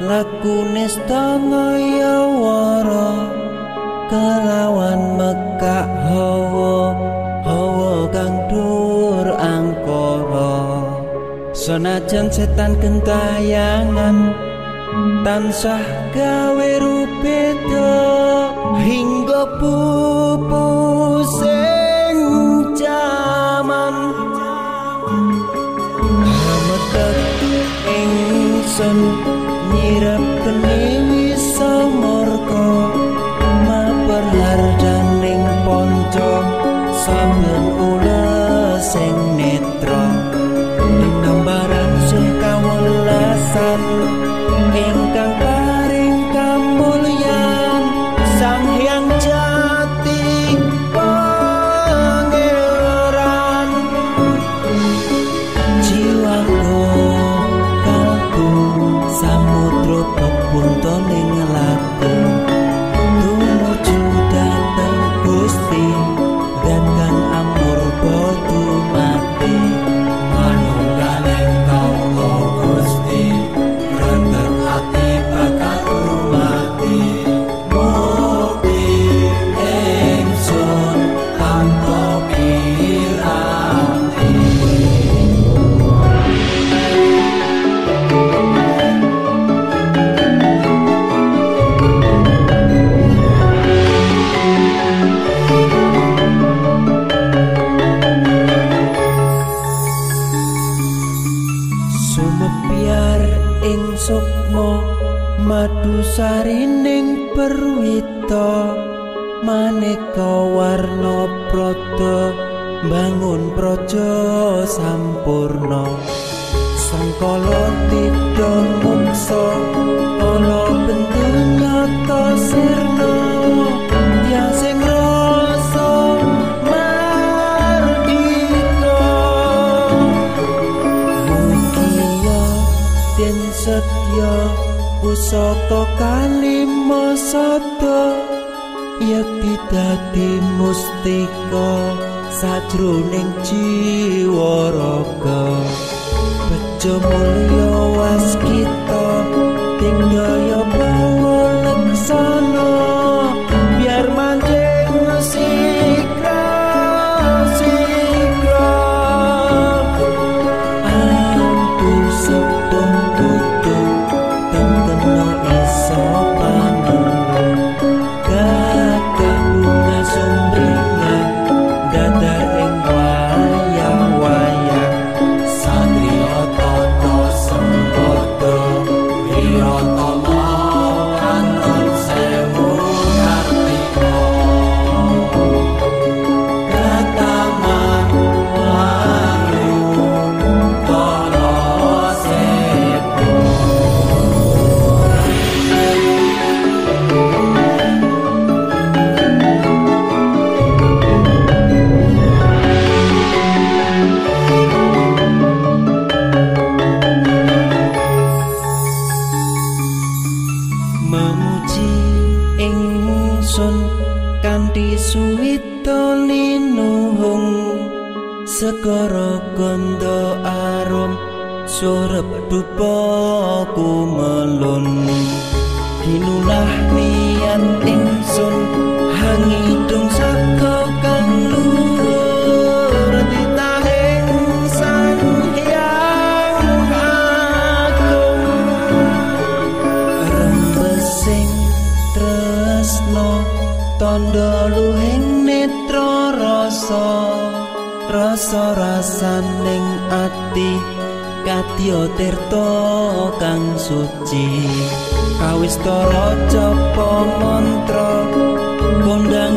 laku nestangaya wara kelawan mekak hawa hawa kang dur angkara. Senajan setan kentayangan tansah gawe rupeda hingga pupu ingsun nyirap kene wisa morka maperlar daning ponco saben ula samudra pebunto ning laku madu sarining perwita maneka warna prada bangun praja sampurna. Sangkala tida mungsa ana bentuk nyata sirna. Ya sing rasa mardika. Mugia den setya pusaka kalima sada yakti dadi mustika sajroning jiwa raga. Bejo mulya waskita tinggalya ganda arum surep dupa kumelun kinulah niat ingsun hangidung saka kang luhur. Titahing sang hyang agung. Rembesing tresno tondo luhing netra rasa rasa rasaning ati Katyo tirto kang suci. Kawis toro copo mantra Kondang